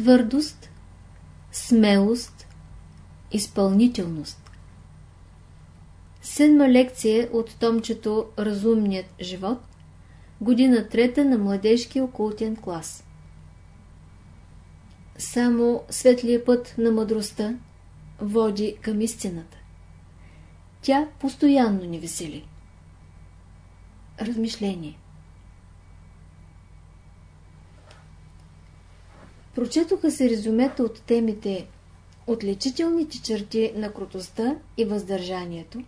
твърдост, смелост, изпълнителност. Седма лекция от томчето Разумният живот, година трета на младежки окултен клас. Само светлия път на мъдростта води към истината. Тя постоянно ни весели. Размишление Прочетоха се резюмета от темите Отличителните черти на крутостта и въздържанието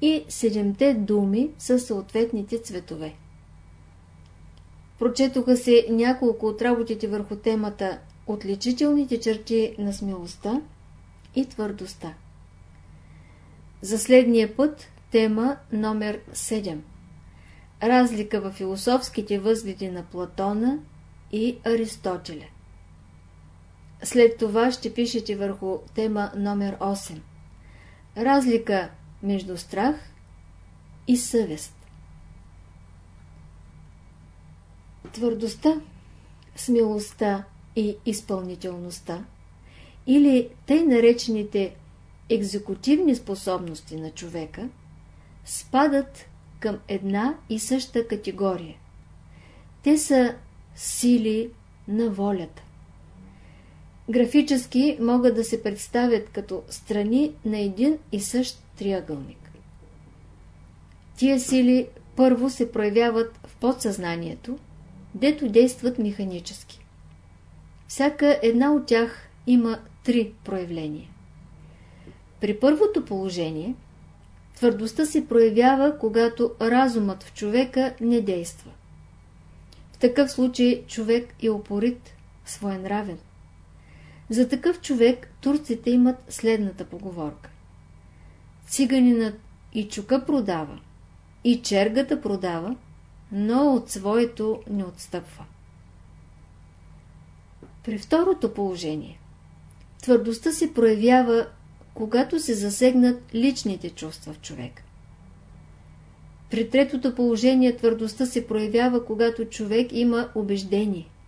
и седемте думи със съответните цветове. Прочетоха се няколко от работите върху темата Отличителните черти на смелостта и твърдостта. За следния път тема номер 7. Разлика в философските възгледи на Платона и Аристотеля. След това ще пишете върху тема номер 8. Разлика между страх и съвест. Твърдостта, смелостта и изпълнителността или тъй наречените екзекутивни способности на човека спадат към една и съща категория. Те са сили на волята графически могат да се представят като страни на един и същ триъгълник. Тия сили първо се проявяват в подсъзнанието, дето действат механически. Всяка една от тях има три проявления. При първото положение твърдостта се проявява, когато разумът в човека не действа. В такъв случай човек е опорит, своенравен. За такъв човек турците имат следната поговорка. Циганинът и чука продава, и чергата продава, но от своето не отстъпва. При второто положение твърдостта се проявява, когато се засегнат личните чувства в човек. При третото положение твърдостта се проявява, когато човек има убеждение –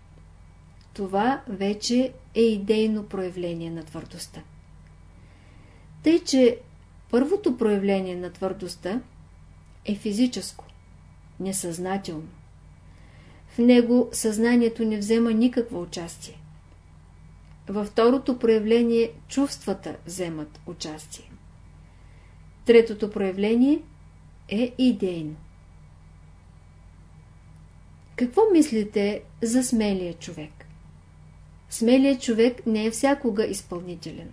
това вече е идейно проявление на твърдостта. Тъй, че първото проявление на твърдостта е физическо, несъзнателно. В него съзнанието не взема никакво участие. Във второто проявление чувствата вземат участие. Третото проявление е идейно. Какво мислите за смелия човек? Смелият човек не е всякога изпълнителен.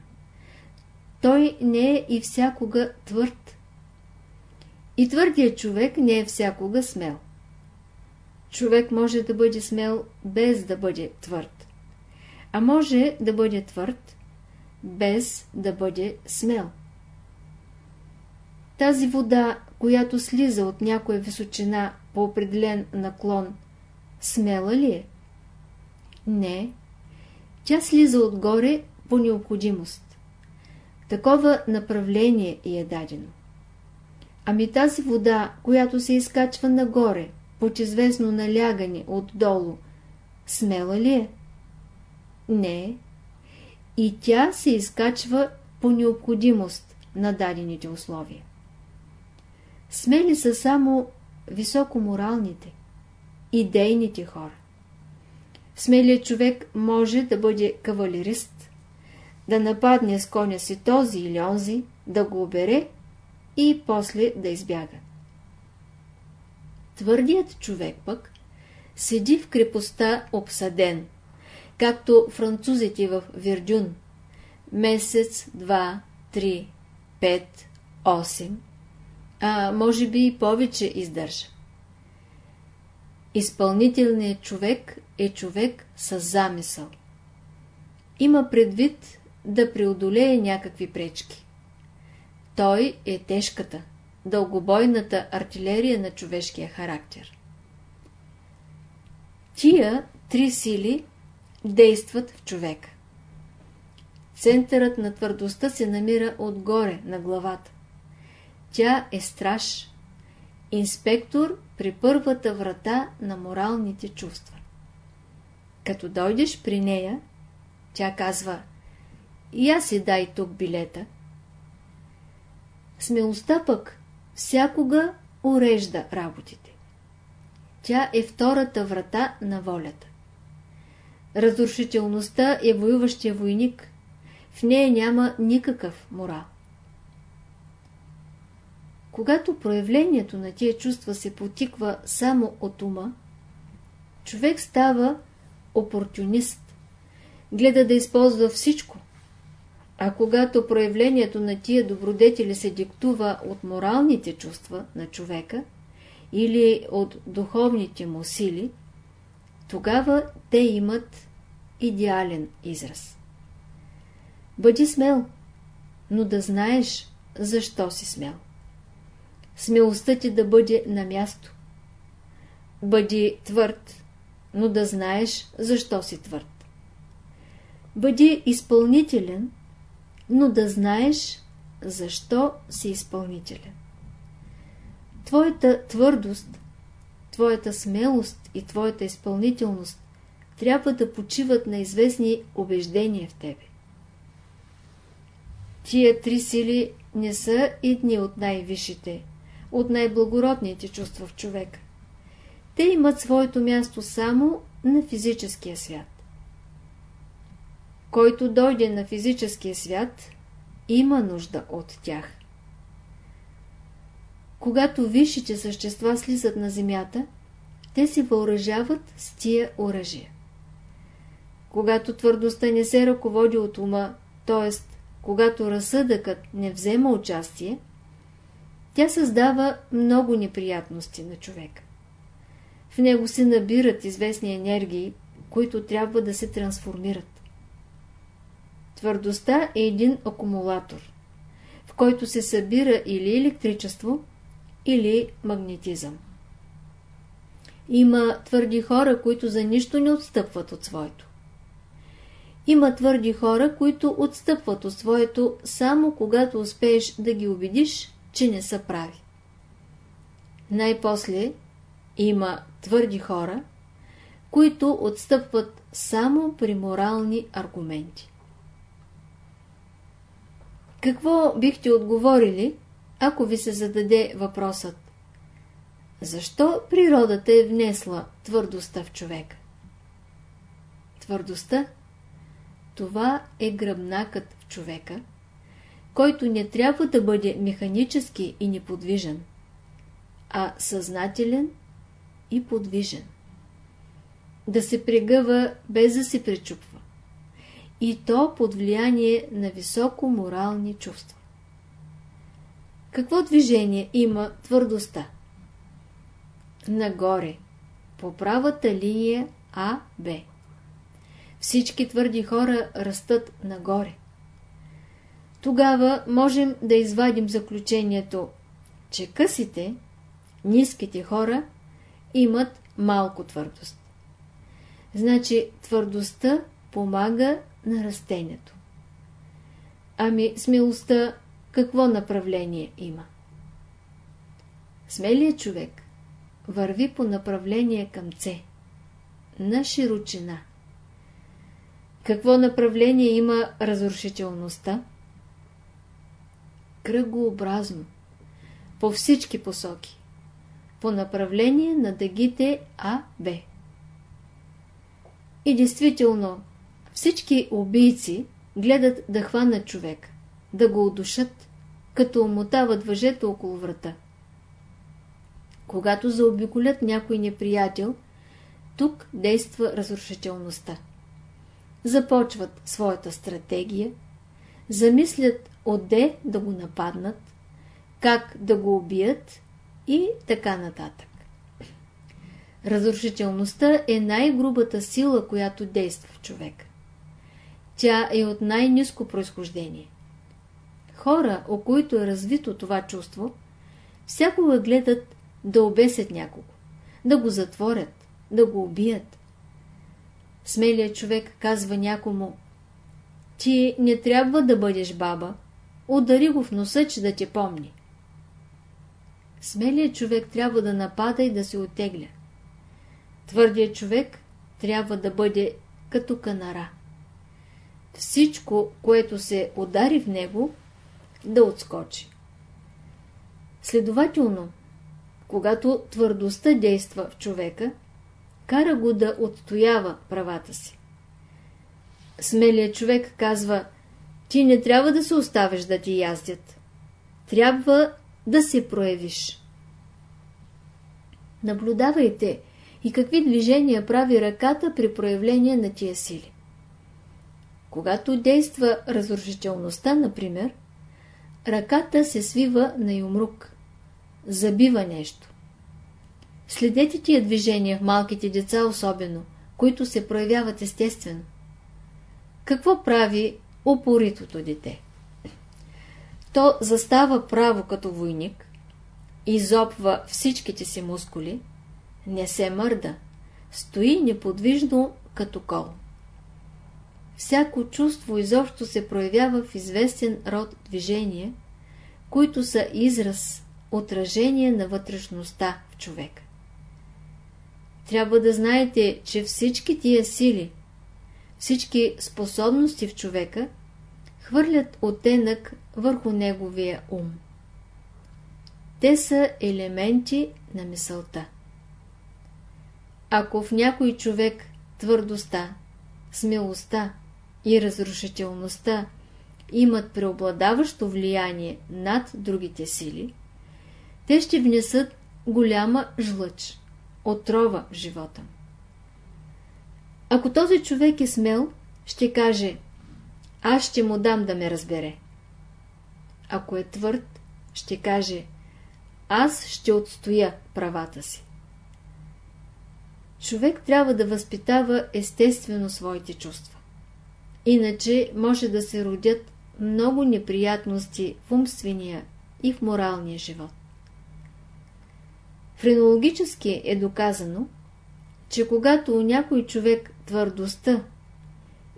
Той не е и всякога твърд. И твърдият човек не е всякога смел. Човек може да бъде смел без да бъде твърд. А може да бъде твърд без да бъде смел. Тази вода, която слиза от някоя височина по определен наклон, смела ли е? Не, тя слиза отгоре по необходимост. Такова направление е дадено. Ами тази вода, която се изкачва нагоре, под известно налягане отдолу, смела ли е? Не. И тя се изкачва по необходимост на дадените условия. Смели са само високоморалните, идейните хора. Смелият човек може да бъде кавалерист, да нападне с коня си този или онзи, да го обере и после да избяга. Твърдият човек пък седи в крепостта обсаден, както французите в Вердюн. Месец, два, три, пет, осем, а може би и повече издържа. Изпълнителният човек е човек с замисъл. Има предвид да преодолее някакви пречки. Той е тежката, дългобойната артилерия на човешкия характер. Тия три сили действат в човека. Центърът на твърдостта се намира отгоре на главата. Тя е страж, инспектор при първата врата на моралните чувства. Като дойдеш при нея, Тя казва, и аз си дай тук билета. Смелостта пък всякога урежда работите. Тя е втората врата на волята. Разрушителността е воюващия войник. В нея няма никакъв морал. Когато проявлението на тия чувства се потиква само от ума, човек става опортюнист, гледа да използва всичко. А когато проявлението на тия добродетели се диктува от моралните чувства на човека или от духовните му сили, тогава те имат идеален израз. Бъди смел, но да знаеш защо си смел. Смелостта ти да бъде на място. Бъди твърд, но да знаеш защо си твърд. Бъди изпълнителен, но да знаеш защо си изпълнителен. Твоята твърдост, твоята смелост и твоята изпълнителност трябва да почиват на известни убеждения в тебе. Тия три сили не са едни от най-висшите, от най-благородните чувства в човека. Те имат своето място само на физическия свят. Който дойде на физическия свят, има нужда от тях. Когато висшите същества слизат на земята, те се въоръжават с тия оръжия. Когато твърдостта не се ръководи от ума, т.е. когато разсъдъкът не взема участие, тя създава много неприятности на човека. В него се набират известни енергии, които трябва да се трансформират. Твърдостта е един акумулатор, в който се събира или електричество, или магнетизъм. Има твърди хора, които за нищо не отстъпват от своето. Има твърди хора, които отстъпват от своето само когато успееш да ги убедиш, че не са прави. Най-после има твърди хора, които отстъпват само при морални аргументи. Какво бихте отговорили, ако ви се зададе въпросът Защо природата е внесла твърдостта в човека? Твърдостта – това е гръбнакът в човека – който не трябва да бъде механически и неподвижен, а съзнателен и подвижен. Да се прегъва без да се пречупва. И то под влияние на високо морални чувства. Какво движение има твърдостта? Нагоре, по правата линия А-Б. Всички твърди хора растат нагоре тогава можем да извадим заключението, че късите, ниските хора имат малко твърдост. Значи твърдостта помага на растението. Ами смелостта какво направление има? Смелият човек върви по направление към С, на широчина. Какво направление има разрушителността? Кръгообразно, по всички посоки, по направление на дъгите А, Б. И действително, всички убийци гледат да хванат човек, да го удушат, като омотават въжето около врата. Когато заобиколят някой неприятел, тук действа разрушителността. Започват своята стратегия, замислят отде да го нападнат, как да го убият и така нататък. Разрушителността е най-грубата сила, която действа в човек. Тя е от най-низко происхождение. Хора, о които е развито това чувство, всякога гледат да обесят някого, да го затворят, да го убият. Смелият човек казва някому ти не трябва да бъдеш баба. Удари го в носа, че да те помни. Смелият човек трябва да напада и да се отегля. Твърдият човек трябва да бъде като канара. всичко, което се удари в него, да отскочи. Следователно, когато твърдостта действа в човека, кара го да отстоява правата си. Смелият човек казва, ти не трябва да се оставиш да ти яздят. Трябва да се проявиш. Наблюдавайте и какви движения прави ръката при проявление на тия сили. Когато действа разрушителността, например, ръката се свива на юмрук, забива нещо. Следете тия движения в малките деца особено, които се проявяват естествено. Какво прави упоритото дете? То застава право като войник, изопва всичките си мускули, не се мърда, стои неподвижно като кол. Всяко чувство изобщо се проявява в известен род движение, които са израз, отражение на вътрешността в човека. Трябва да знаете, че всички тия сили, всички способности в човека хвърлят оттенък върху неговия ум. Те са елементи на мисълта. Ако в някой човек твърдостта, смелостта и разрушителността имат преобладаващо влияние над другите сили, те ще внесат голяма жлъч, отрова живота. Ако този човек е смел, ще каже аз ще му дам да ме разбере. Ако е твърд, ще каже аз ще отстоя правата си. Човек трябва да възпитава естествено своите чувства. Иначе може да се родят много неприятности в умствения и в моралния живот. Френологически е доказано, че когато някой човек твърдостта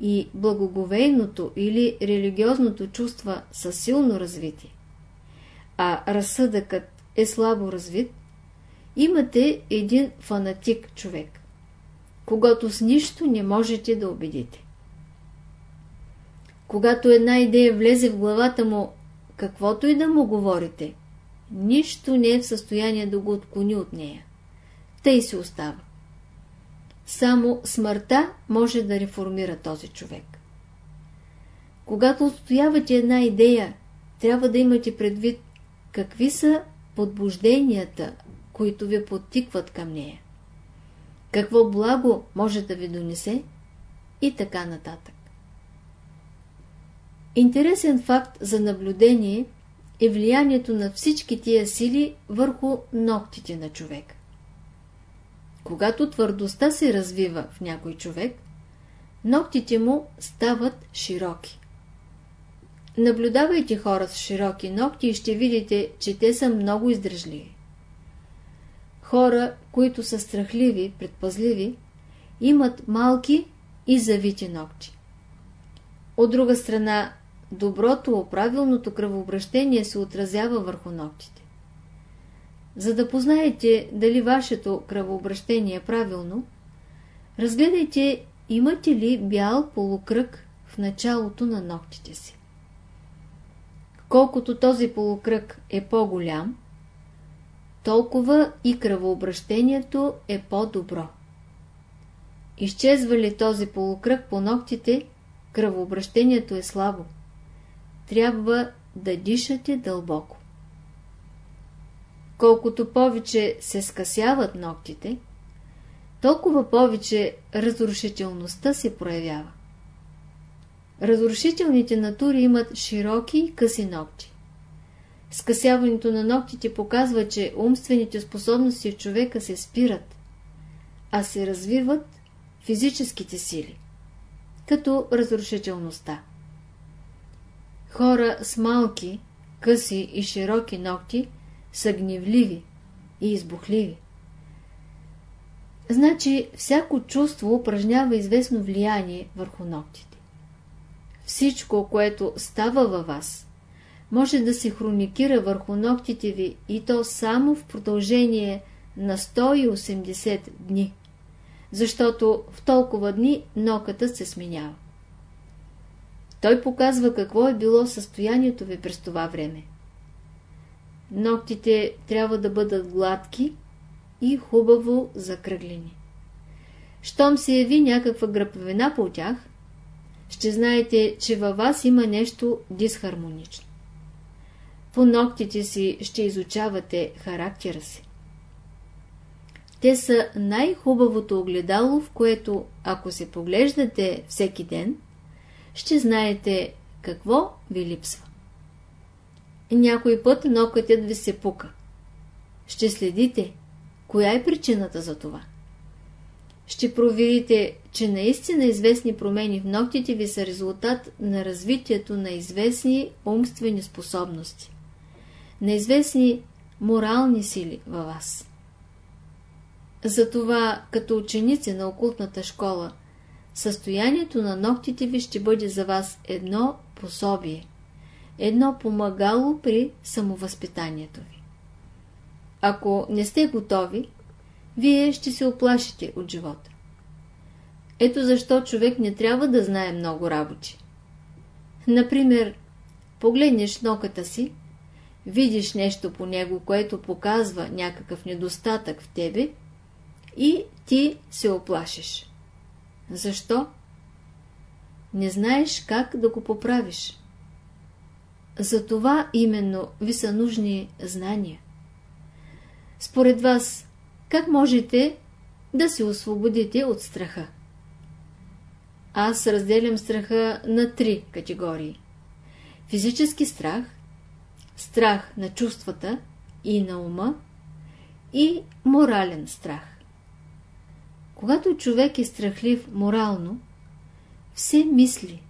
и благоговейното или религиозното чувства са силно развити, а разсъдъкът е слабо развит, имате един фанатик човек, когато с нищо не можете да убедите. Когато една идея влезе в главата му, каквото и да му говорите, нищо не е в състояние да го отклони от нея. Тъй се остава. Само смъртта може да реформира този човек. Когато отстоявате една идея, трябва да имате предвид какви са подбужденията, които ви подтикват към нея. Какво благо може да ви донесе и така нататък. Интересен факт за наблюдение е влиянието на всички тия сили върху ногтите на човек. Когато твърдостта се развива в някой човек, ногтите му стават широки. Наблюдавайте хора с широки ногти и ще видите, че те са много издръжливи. Хора, които са страхливи, предпазливи, имат малки и завити ногти. От друга страна, доброто, правилното кръвообращение се отразява върху ногтите. За да познаете дали вашето кръвообращение е правилно, разгледайте имате ли бял полукръг в началото на ногтите си. Колкото този полукръг е по-голям, толкова и кръвообращението е по-добро. Изчезва ли този полукръг по ногтите, кръвообращението е слабо. Трябва да дишате дълбоко. Колкото повече се скъсяват ногтите, толкова повече разрушителността се проявява. Разрушителните натури имат широки и къси ногти. Скъсяването на ногтите показва, че умствените способности в човека се спират, а се развиват физическите сили, като разрушителността. Хора с малки, къси и широки ногти са гневливи и избухливи. Значи всяко чувство упражнява известно влияние върху ногтите. Всичко, което става във вас, може да се хроникира върху ногтите ви и то само в продължение на 180 дни, защото в толкова дни ноката се сменява. Той показва какво е било състоянието ви през това време. Ногтите трябва да бъдат гладки и хубаво закръглени. Щом се яви някаква гръбовина по тях, ще знаете, че във вас има нещо дисхармонично. По ногтите си ще изучавате характера си. Те са най-хубавото огледало, в което, ако се поглеждате всеки ден, ще знаете какво ви липсва. Някой път нокътят ви се пука. Ще следите, коя е причината за това. Ще проверите, че наистина известни промени в ногтите ви са резултат на развитието на известни умствени способности, на известни морални сили във вас. Затова, като ученици на окултната школа, състоянието на ногтите ви ще бъде за вас едно пособие, едно помагало при самовъзпитанието ви. Ако не сте готови, вие ще се оплашите от живота. Ето защо човек не трябва да знае много работи. Например, погледнеш ноката си, видиш нещо по него, което показва някакъв недостатък в тебе и ти се оплашиш. Защо? Не знаеш как да го поправиш. За това именно ви са нужни знания. Според вас, как можете да се освободите от страха? Аз разделям страха на три категории. Физически страх, страх на чувствата и на ума и морален страх. Когато човек е страхлив морално, все мисли,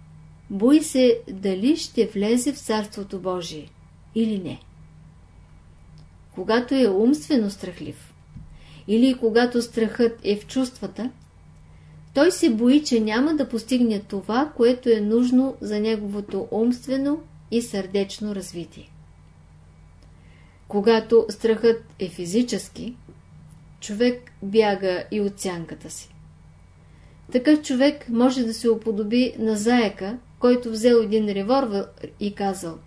бои се дали ще влезе в Царството Божие или не. Когато е умствено страхлив, или когато страхът е в чувствата, той се бои, че няма да постигне това, което е нужно за неговото умствено и сърдечно развитие. Когато страхът е физически, човек бяга и от сянката си. Такъв човек може да се уподоби на заека, който взел един револвер и казал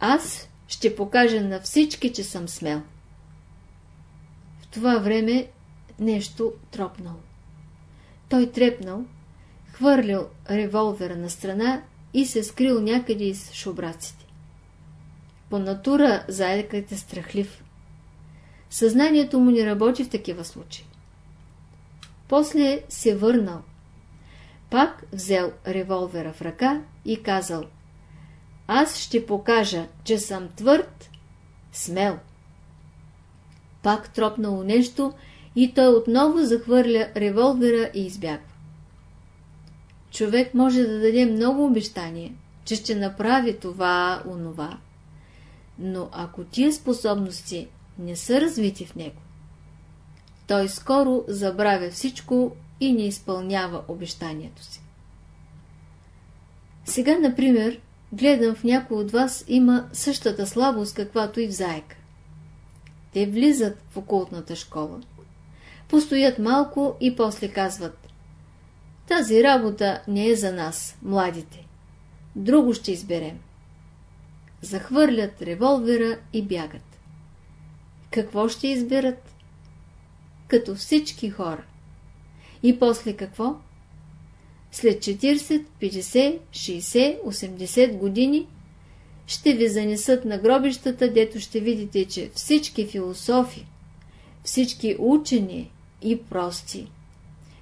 Аз ще покажа на всички, че съм смел. В това време нещо тропнало. Той трепнал, хвърлил револвера на страна и се скрил някъде из шубраците. По натура заекът е страхлив. Съзнанието му не работи в такива случаи. После се върнал. Пак взел револвера в ръка и казал Аз ще покажа, че съм твърд, смел. Пак тропнало нещо и той отново захвърля револвера и избягва. Човек може да даде много обещания, че ще направи това, онова. Но ако тия способности не са развити в него, той скоро забравя всичко и не изпълнява обещанието си. Сега, например, гледам в някой от вас има същата слабост, каквато и в заека. Те влизат в окултната школа, постоят малко и после казват Тази работа не е за нас, младите. Друго ще изберем. Захвърлят револвера и бягат. Какво ще изберат? Като всички хора. И после какво? След 40, 50, 60, 80 години ще ви занесат на гробищата, дето ще видите, че всички философи, всички учени, и прости.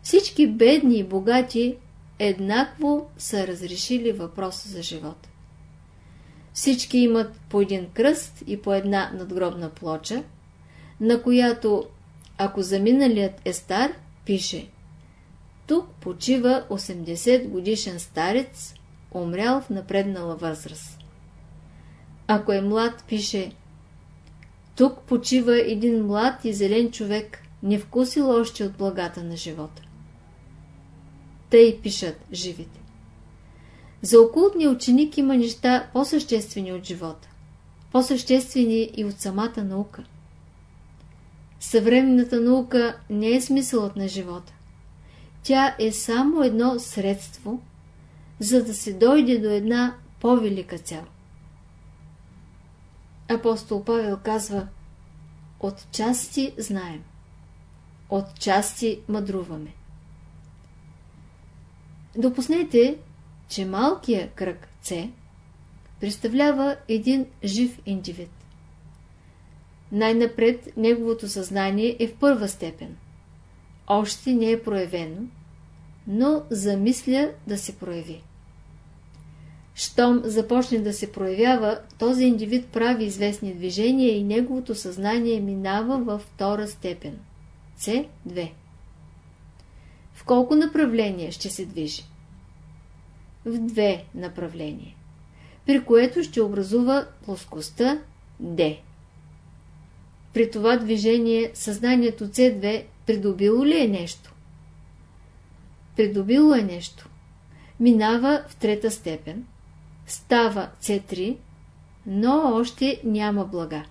Всички бедни и богати еднакво са разрешили въпроса за живота. Всички имат по един кръст и по една надгробна плоча, на която, ако заминалият е стар, пише Тук почива 80 годишен старец, умрял в напреднала възраст. Ако е млад, пише Тук почива един млад и зелен човек, не вкусил още от благата на живота. Тъй пишат живите. За окултния ученик има неща по-съществени от живота, по-съществени и от самата наука. Съвременната наука не е смисълът на живота. Тя е само едно средство, за да се дойде до една по-велика цел. Апостол Павел казва От части знаем, от части мъдруваме. Допуснете, че малкия кръг С представлява един жив индивид. Най-напред неговото съзнание е в първа степен. Още не е проявено, но замисля да се прояви. Щом започне да се проявява, този индивид прави известни движения и неговото съзнание минава във втора степен. С2. В колко направления ще се движи? В две направления, при което ще образува плоскостта D. При това движение съзнанието C2 придобило ли е нещо? Придобило е нещо. Минава в трета степен. Става C3, но още няма блага.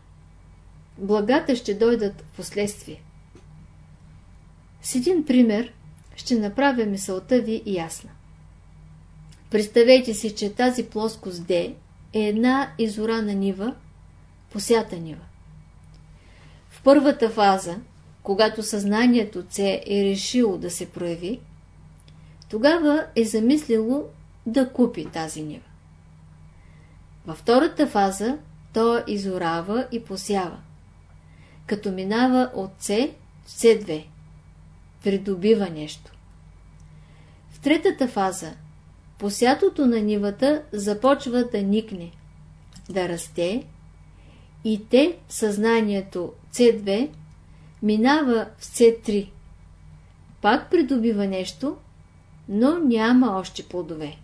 Благата ще дойдат в последствие. С един пример ще направя мисълта ви ясна. Представете си, че тази плоскост D е една изорана нива, посята нива. В първата фаза, когато съзнанието С е решило да се прояви, тогава е замислило да купи тази нива. Във втората фаза то изорава и посява, като минава от С в С2, придобива нещо. В третата фаза посятото на нивата започва да никне, да расте и те съзнанието C2 минава в C3. Пак придобива нещо, но няма още плодове.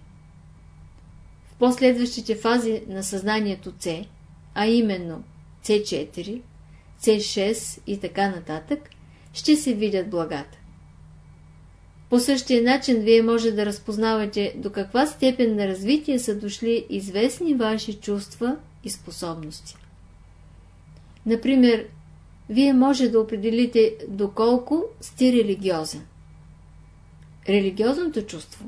В последващите фази на съзнанието C, а именно C4, C6 и така нататък, ще се видят благата. По същия начин вие може да разпознавате до каква степен на развитие са дошли известни ваши чувства и способности. Например, вие може да определите доколко сте религиозен. Религиозното чувство,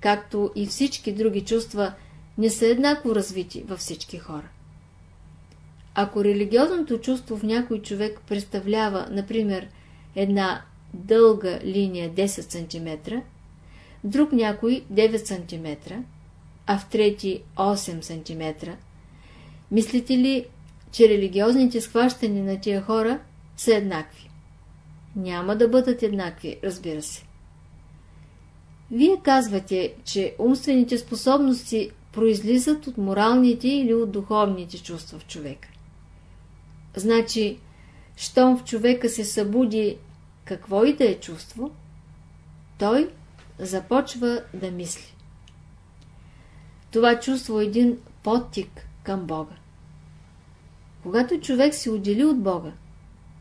както и всички други чувства, не са еднакво развити във всички хора. Ако религиозното чувство в някой човек представлява, например, една дълга линия 10 см, друг някой 9 см, а в трети 8 см, мислите ли, че религиозните схващания на тия хора са еднакви? Няма да бъдат еднакви, разбира се. Вие казвате, че умствените способности произлизат от моралните или от духовните чувства в човека. Значи, щом в човека се събуди какво и да е чувство, той започва да мисли. Това чувство е един подтик към Бога. Когато човек се отдели от Бога,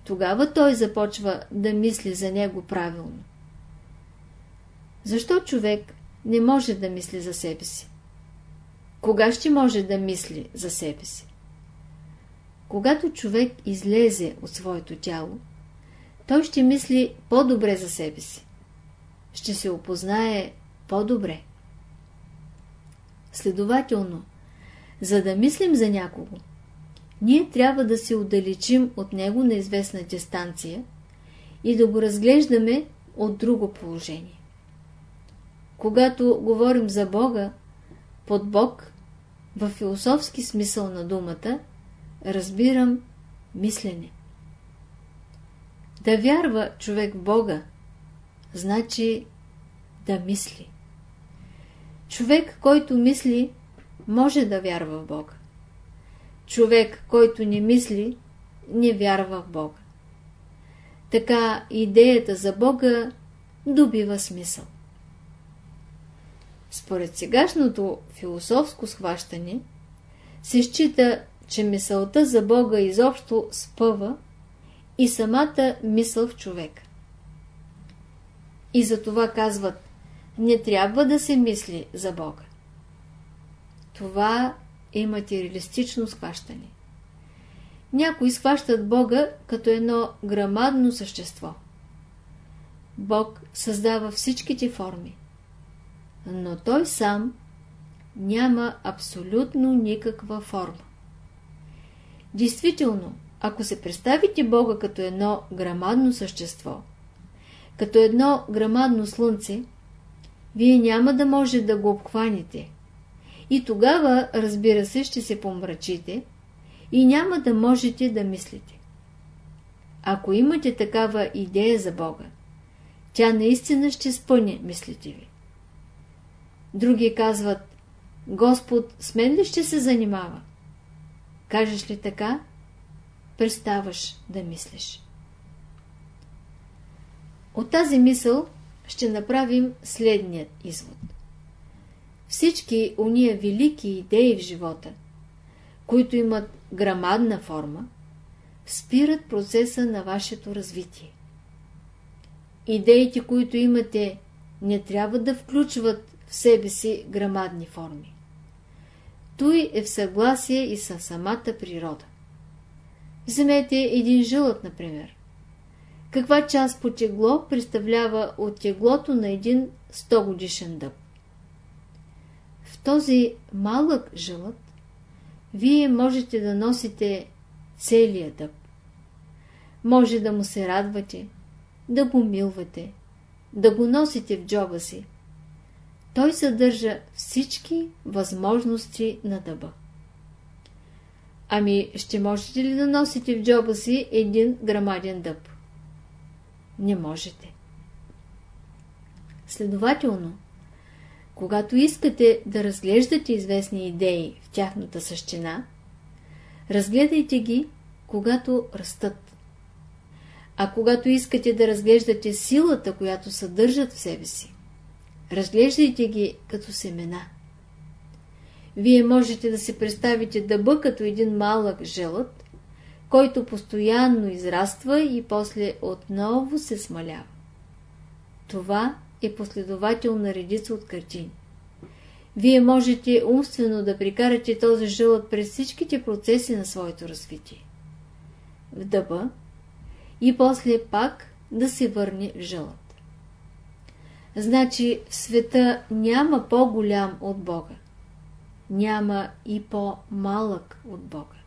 тогава той започва да мисли за него правилно. Защо човек не може да мисли за себе си? Кога ще може да мисли за себе си? Когато човек излезе от своето тяло, той ще мисли по-добре за себе си. Ще се опознае по-добре. Следователно, за да мислим за някого, ние трябва да се отдалечим от него на известна дистанция и да го разглеждаме от друго положение. Когато говорим за Бога, под Бог, в философски смисъл на думата, разбирам мислене. Да вярва човек в Бога, значи да мисли. Човек, който мисли, може да вярва в Бога. Човек, който не мисли, не вярва в Бога. Така идеята за Бога добива смисъл. Според сегашното философско схващане се счита, че мисълта за Бога изобщо спъва и самата мисъл в човек. И за това казват, не трябва да се мисли за Бога. Това е материалистично схващане. Някои схващат Бога като едно грамадно същество. Бог създава всичките форми, но Той сам няма абсолютно никаква форма. Действително, ако се представите Бога като едно грамадно същество, като едно грамадно слънце, вие няма да може да го обхванете. И тогава, разбира се, ще се помрачите и няма да можете да мислите. Ако имате такава идея за Бога, тя наистина ще спъне мислите ви. Други казват, Господ с мен ли ще се занимава? Кажеш ли така, преставаш да мислиш. От тази мисъл ще направим следният извод. Всички уния велики идеи в живота, които имат грамадна форма, спират процеса на вашето развитие. Идеите, които имате, не трябва да включват в себе си грамадни форми. Той е в съгласие и със самата природа. Вземете един жилът, например. Каква част по тегло представлява от теглото на един 100 годишен дъб? Този малък жилът вие можете да носите целия дъб. Може да му се радвате, да го милвате, да го носите в джоба си. Той съдържа всички възможности на дъба. Ами, ще можете ли да носите в джоба си един грамаден дъб? Не можете. Следователно, когато искате да разглеждате известни идеи в тяхната същина, разгледайте ги, когато растат. А когато искате да разглеждате силата, която съдържат в себе си, разглеждайте ги като семена. Вие можете да си представите дъба като един малък желът, който постоянно израства и после отново се смалява. Това е последователна редица от картини. Вие можете умствено да прикарате този жълът през всичките процеси на своето развитие. В дъба и после пак да се върне в жълът. Значи в света няма по-голям от Бога няма и по-малък от Бога.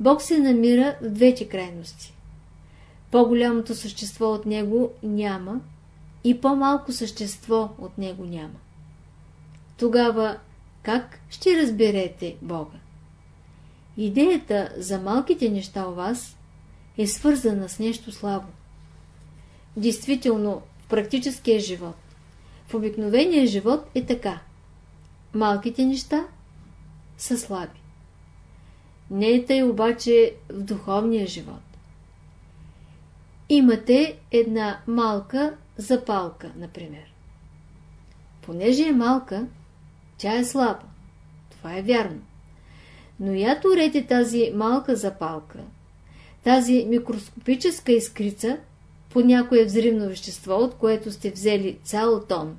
Бог се намира в двете крайности. По-голямото същество от Него няма и по-малко същество от Него няма. Тогава как ще разберете Бога? Идеята за малките неща у вас е свързана с нещо слабо. Действително, в практическия живот, в обикновения живот е така – малките неща са слаби. Не е тъй обаче в духовния живот. Имате една малка запалка, например. Понеже е малка, тя е слаба. Това е вярно. Но я турете тази малка запалка, тази микроскопическа искрица по някое взривно вещество, от което сте взели цял тон.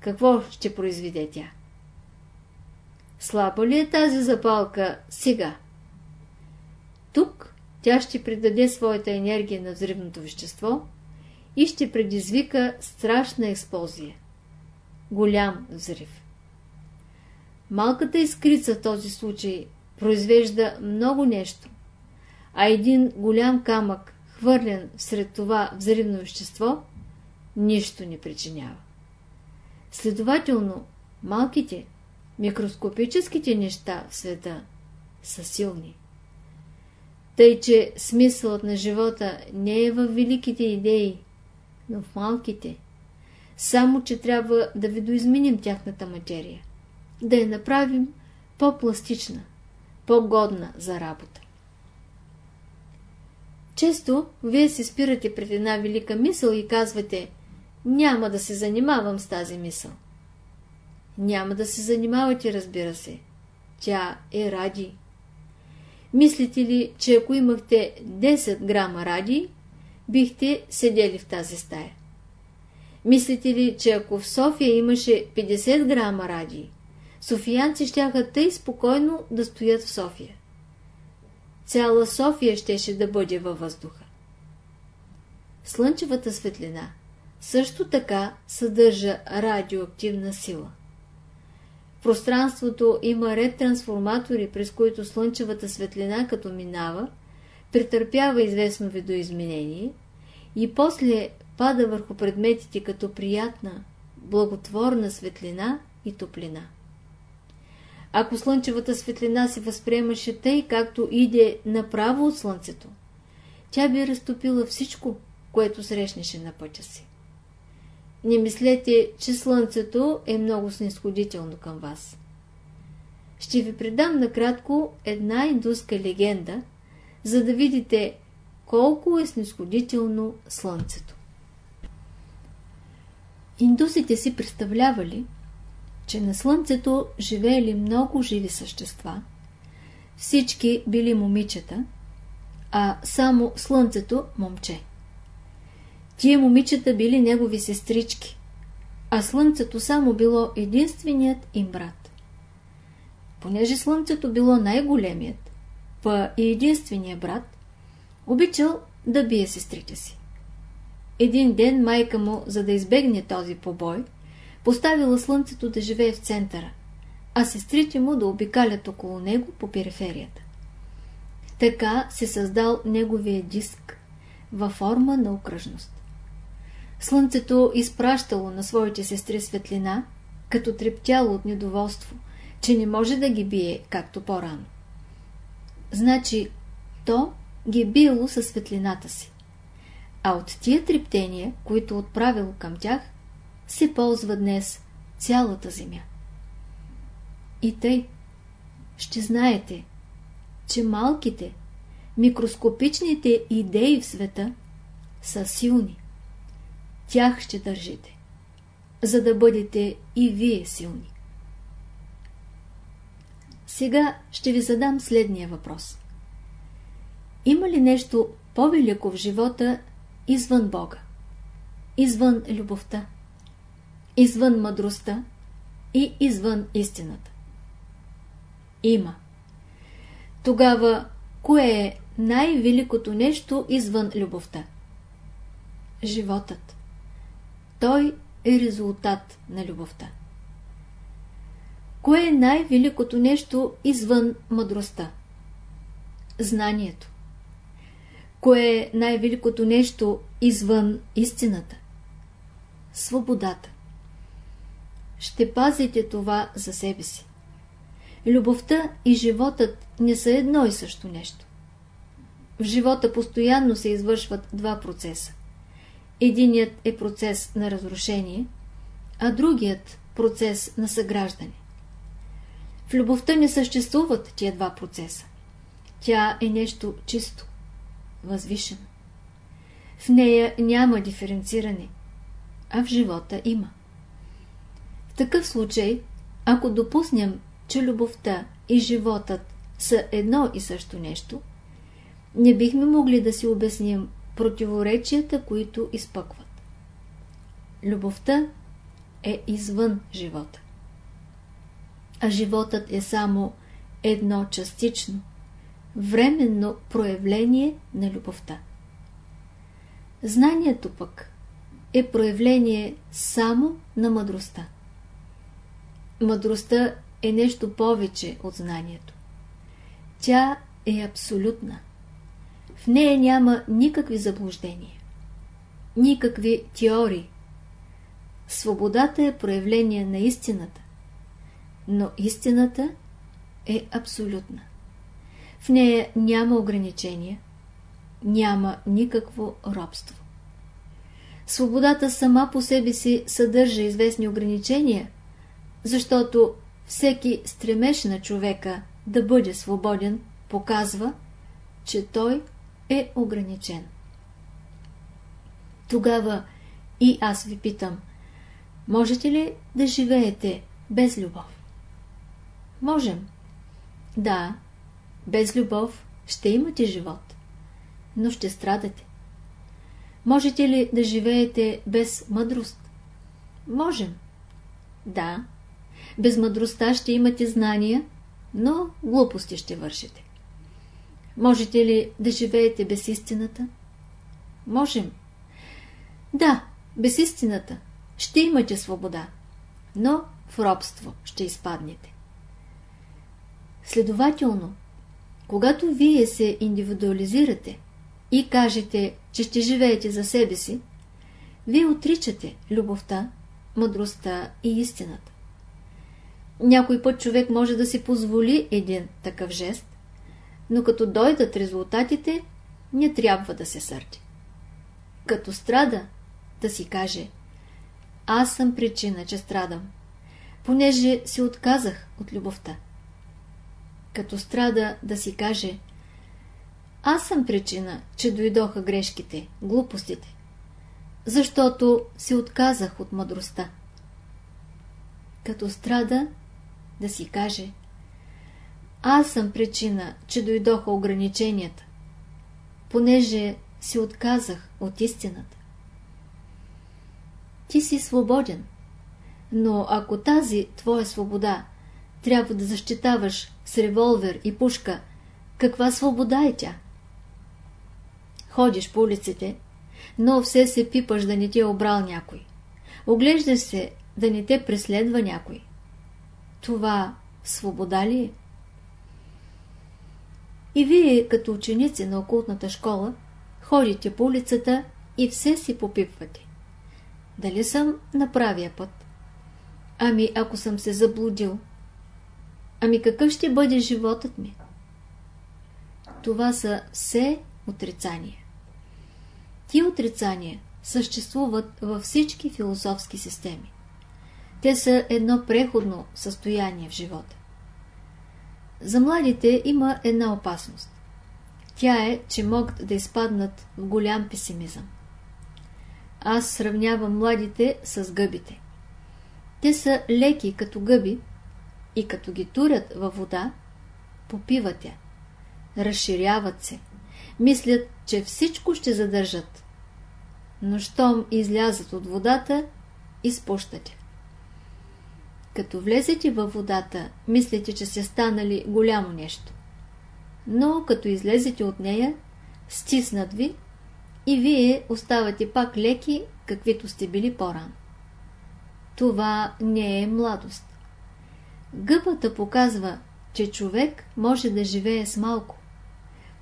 Какво ще произведе тя? Слаба ли е тази запалка сега? Тук тя ще придаде своята енергия на взривното вещество и ще предизвика страшна експлозия. Голям взрив. Малката искрица в този случай произвежда много нещо, а един голям камък, хвърлен сред това взривно вещество, нищо не причинява. Следователно, малките – микроскопическите неща в света са силни. Тъй, че смисълът на живота не е в великите идеи, но в малките. Само, че трябва да видоизменим тяхната материя. Да я направим по-пластична, по-годна за работа. Често вие се спирате пред една велика мисъл и казвате няма да се занимавам с тази мисъл. Няма да се занимавате, разбира се. Тя е ради. Мислите ли, че ако имахте 10 грама ради, бихте седели в тази стая? Мислите ли, че ако в София имаше 50 грама ради, софиянци щяха тъй спокойно да стоят в София? Цяла София щеше да бъде във въздуха. Слънчевата светлина също така съдържа радиоактивна сила. В пространството има ред трансформатори, през които слънчевата светлина, като минава, претърпява известно видоизменение и после пада върху предметите като приятна, благотворна светлина и топлина. Ако слънчевата светлина се възприемаше тъй, както иде направо от слънцето, тя би разтопила всичко, което срещнеше на пътя си. Не мислете, че слънцето е много снисходително към вас. Ще ви предам накратко една индуска легенда, за да видите колко е снисходително слънцето. Индусите си представлявали, че на Слънцето живеели много живи същества. Всички били момичета, а само Слънцето момче. Тия момичета били негови сестрички, а Слънцето само било единственият им брат. Понеже Слънцето било най-големият, па и единствения брат, обичал да бие сестрите си. Един ден майка му, за да избегне този побой, поставила слънцето да живее в центъра, а сестрите му да обикалят около него по периферията. Така се създал неговия диск във форма на окръжност. Слънцето изпращало на своите сестри светлина, като трептяло от недоволство, че не може да ги бие, както по-рано. Значи, то ги биело със светлината си. А от тия трептения, които отправило към тях, се ползва днес цялата земя. И тъй ще знаете, че малките, микроскопичните идеи в света са силни. Тях ще държите, за да бъдете и вие силни. Сега ще ви задам следния въпрос. Има ли нещо по-велико в живота извън Бога? Извън любовта? извън мъдростта и извън истината. Има. Тогава, кое е най-великото нещо извън любовта? Животът. Той е резултат на любовта. Кое е най-великото нещо извън мъдростта? Знанието. Кое е най-великото нещо извън истината? Свободата ще пазите това за себе си. Любовта и животът не са едно и също нещо. В живота постоянно се извършват два процеса. Единият е процес на разрушение, а другият – процес на съграждане. В любовта не съществуват тия два процеса. Тя е нещо чисто, възвишено. В нея няма диференциране, а в живота има такъв случай, ако допуснем, че любовта и животът са едно и също нещо, не бихме могли да си обясним противоречията, които изпъкват. Любовта е извън живота. А животът е само едно частично, временно проявление на любовта. Знанието пък е проявление само на мъдростта. Мъдростта е нещо повече от знанието. Тя е абсолютна. В нея няма никакви заблуждения, никакви теории. Свободата е проявление на истината, но истината е абсолютна. В нея няма ограничения, няма никакво робство. Свободата сама по себе си съдържа известни ограничения – защото всеки стремеж на човека да бъде свободен показва, че той е ограничен. Тогава и аз ви питам, можете ли да живеете без любов? Можем. Да, без любов ще имате живот, но ще страдате. Можете ли да живеете без мъдрост? Можем. Да, без мъдростта ще имате знания, но глупости ще вършите. Можете ли да живеете без истината? Можем. Да, без истината ще имате свобода, но в робство ще изпаднете. Следователно, когато вие се индивидуализирате и кажете, че ще живеете за себе си, вие отричате любовта, мъдростта и истината. Някой път човек може да си позволи един такъв жест, но като дойдат резултатите, не трябва да се сърди. Като страда, да си каже Аз съм причина, че страдам, понеже се отказах от любовта. Като страда, да си каже Аз съм причина, че дойдоха грешките, глупостите, защото се отказах от мъдростта. Като страда, да си каже Аз съм причина, че дойдоха ограниченията, понеже се отказах от истината. Ти си свободен, но ако тази твоя свобода трябва да защитаваш с револвер и пушка, каква свобода е тя? Ходиш по улиците, но все се пипаш да не ти е обрал някой. Оглеждаш се да не те преследва някой. Това свобода ли е? И вие, като ученици на окултната школа, ходите по улицата и все си попипвате. Дали съм на правия път? Ами, ако съм се заблудил? Ами, какъв ще бъде животът ми? Това са все отрицания. Ти отрицания съществуват във всички философски системи. Те са едно преходно състояние в живота. За младите има една опасност. Тя е, че могат да изпаднат в голям песимизъм. Аз сравнявам младите с гъбите. Те са леки като гъби и като ги турят във вода, попиват я, разширяват се, мислят, че всичко ще задържат. Но щом излязат от водата, изпущат я. Като влезете във водата, мислите, че сте станали голямо нещо. Но като излезете от нея, стиснат ви и вие оставате пак леки, каквито сте били по-рано. Това не е младост. Гъбата показва, че човек може да живее с малко.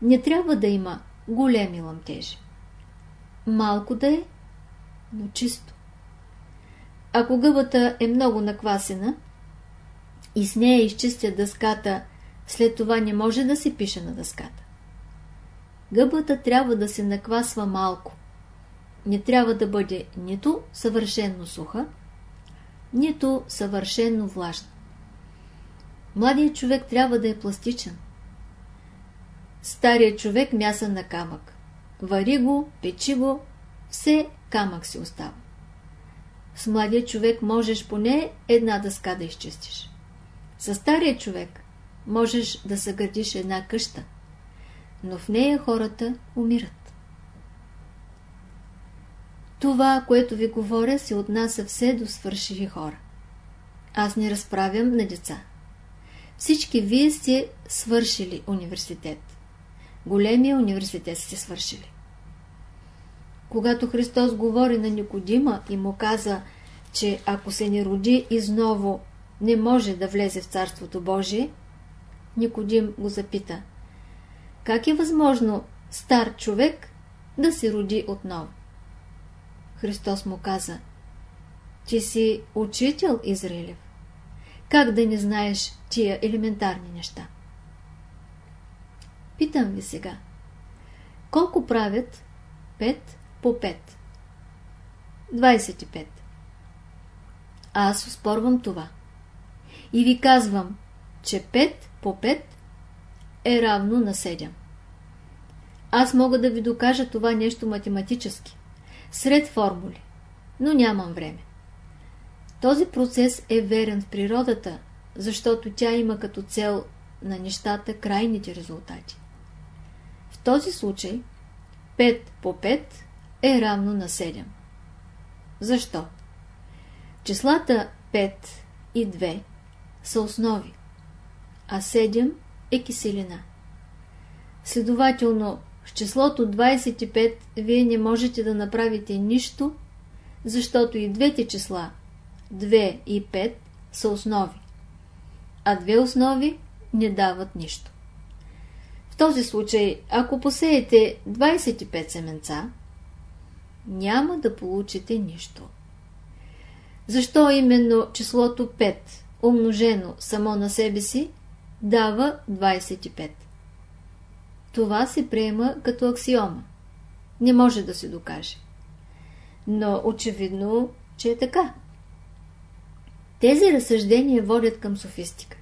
Не трябва да има големи ламтежи. Малко да е, но чисто. Ако гъбата е много наквасена и с нея изчистят дъската, след това не може да се пише на дъската. Гъбата трябва да се наквасва малко. Не трябва да бъде нито съвършенно суха, нито съвършенно влажна. Младият човек трябва да е пластичен. Старият човек мяса на камък. Вари го, печи го, все камък си остава. С младия човек можеш поне една дъска да изчистиш. С стария човек можеш да съградиш една къща, но в нея хората умират. Това, което ви говоря, се отнася все до свършили хора. Аз не разправям на деца. Всички вие сте свършили университет. Големия университет сте свършили. Когато Христос говори на Никодима и му каза, че ако се не роди изново, не може да влезе в Царството Божие, Никодим го запита. Как е възможно стар човек да се роди отново? Христос му каза, ти си учител Израилев. Как да не знаеш тия елементарни неща? Питам ви сега. Колко правят 5 по 5? 25. А аз успорвам това. И ви казвам, че 5 по 5 е равно на 7. Аз мога да ви докажа това нещо математически, сред формули, но нямам време. Този процес е верен в природата, защото тя има като цел на нещата крайните резултати. В този случай 5 по 5 е равно на 7. Защо? Числата 5 и 2 са основи, а 7 е киселина. Следователно, с числото 25 вие не можете да направите нищо, защото и двете числа 2 и 5 са основи, а две основи не дават нищо. В този случай, ако посеете 25 семенца, няма да получите нищо. Защо именно числото 5, умножено само на себе си, дава 25? Това се приема като аксиома. Не може да се докаже. Но очевидно, че е така. Тези разсъждения водят към софистика.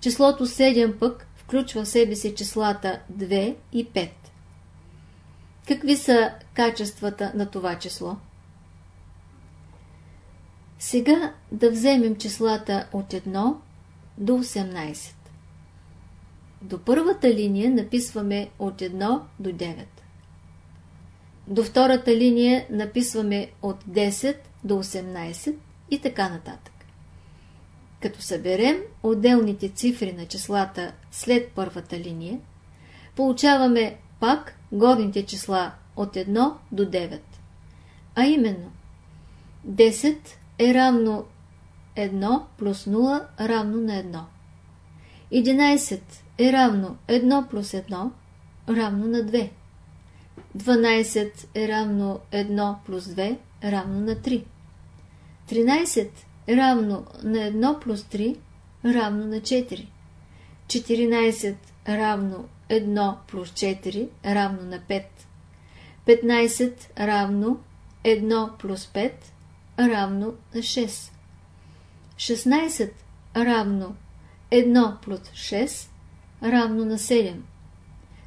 Числото 7 пък включва в себе си числата 2 и 5. Какви са качествата на това число? Сега да вземем числата от 1 до 18. До първата линия написваме от 1 до 9. До втората линия написваме от 10 до 18 и така нататък. Като съберем отделните цифри на числата след първата линия, получаваме пак горните числа от 1 до 9. А именно 10 е равно 1 плюс 0 равно на 1. 11 е равно 1 плюс 1 равно на 2. 12 е равно 1 плюс 2 равно на 3. 13 е равно на 1 плюс 3 равно на 4. 14 равно 1 плюс 4 равно на 5. 15 равно 1 плюс 5 равно на 6. 16 равно 1 плюс 6 равно на 7.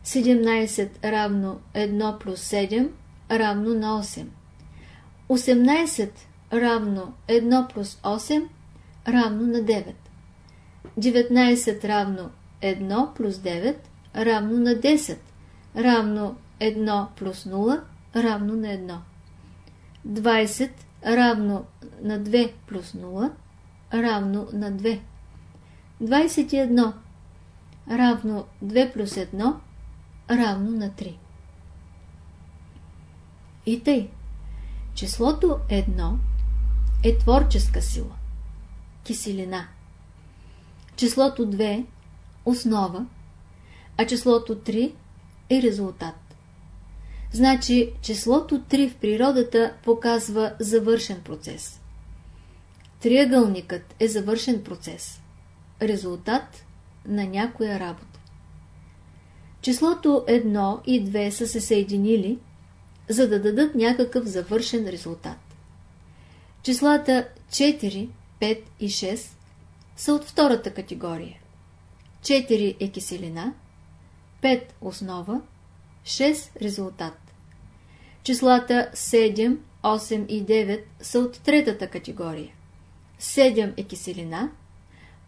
17 равно 1 плюс 7 равно на 8. 18 равно 1 плюс 8 равно на 9. 19 равно 1 плюс 9 равно на 10 равно 1 плюс 0 равно на 1. 20 равно на 2 плюс 0 равно на 2. 21 равно 2 плюс 1 равно на 3. И тъй, числото 1 е творческа сила, киселина. Числото 2 – основа, а числото 3 е резултат. Значи числото 3 в природата показва завършен процес. Триъгълникът е завършен процес. Резултат на някоя работа. Числото 1 и 2 са се съединили, за да дадат някакъв завършен резултат. Числата 4, 5 и 6 са от втората категория. 4 е киселина, 5 основа, 6 резултат. Числата 7, 8 и 9 са от третата категория. 7 е киселина,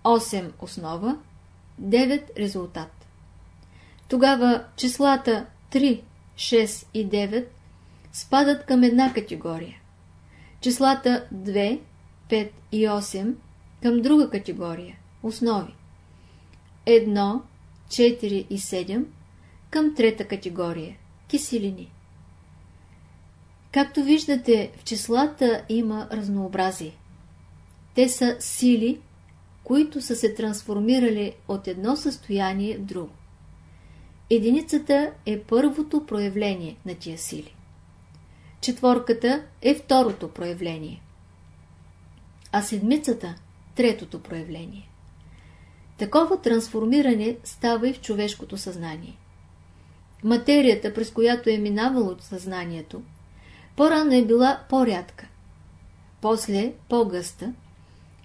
8 основа, 9 резултат. Тогава числата 3, 6 и 9 спадат към една категория. Числата 2, 5 и 8 към друга категория – основи. 1, 4 и 7 към трета категория – киселини. Както виждате, в числата има разнообразие. Те са сили, които са се трансформирали от едно състояние в друго. Единицата е първото проявление на тия сили. Четворката е второто проявление, а седмицата – третото проявление. Такова трансформиране става и в човешкото съзнание. Материята, през която е минавало съзнанието, по-рано е била по-рядка, после по-гъста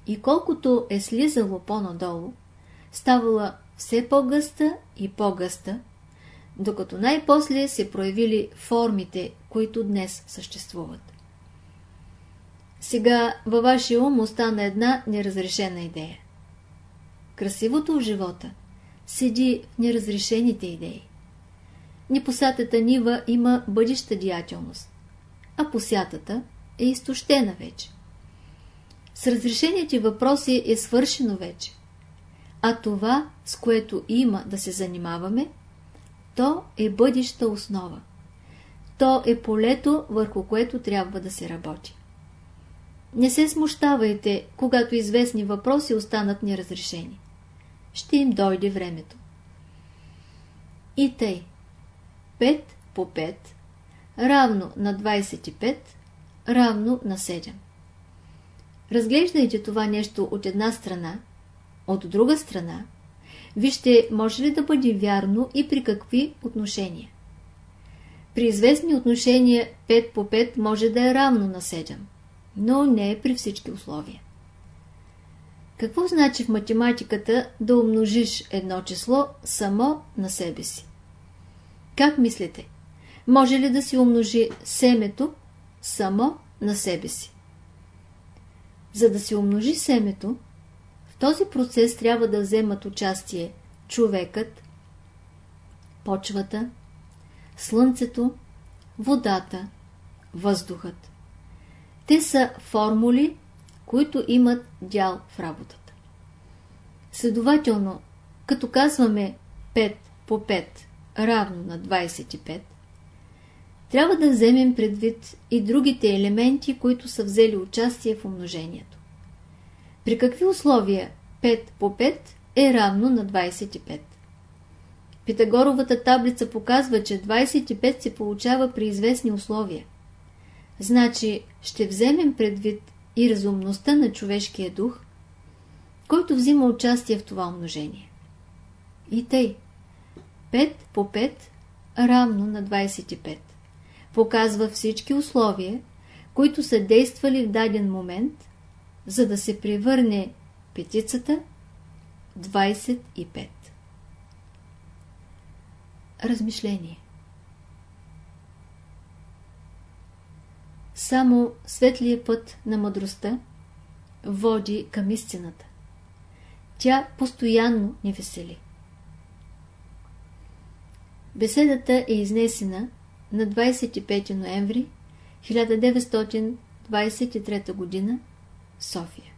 и колкото е слизало по-надолу, ставала все по-гъста и по-гъста, докато най-после се проявили формите, които днес съществуват. Сега във вашия ум остана една неразрешена идея. Красивото в живота седи в неразрешените идеи. Непосятата нива има бъдеща деятелност, а посятата е изтощена вече. С разрешените въпроси е свършено вече, а това, с което има да се занимаваме, то е бъдеща основа. То е полето, върху което трябва да се работи. Не се смущавайте, когато известни въпроси останат неразрешени. Ще им дойде времето. И тъй. 5 по 5 равно на 25 равно на 7. Разглеждайте това нещо от една страна, от друга страна, вижте може ли да бъде вярно и при какви отношения. При известни отношения 5 по 5 може да е равно на 7, но не е при всички условия. Какво значи в математиката да умножиш едно число само на себе си? Как мислите? Може ли да се умножи семето само на себе си? За да се умножи семето, този процес трябва да вземат участие човекът, почвата, слънцето, водата, въздухът. Те са формули, които имат дял в работата. Следователно, като казваме 5 по 5 равно на 25, трябва да вземем предвид и другите елементи, които са взели участие в умножението. При какви условия 5 по 5 е равно на 25? Питагоровата таблица показва, че 25 се получава при известни условия. Значи ще вземем предвид и разумността на човешкия дух, който взима участие в това умножение. И тъй, 5 по 5 равно на 25 показва всички условия, които са действали в даден момент, за да се превърне петицата 25. Размишление Само светлия път на мъдростта води към истината. Тя постоянно ни весели. Беседата е изнесена на 25 ноември 1923 г. София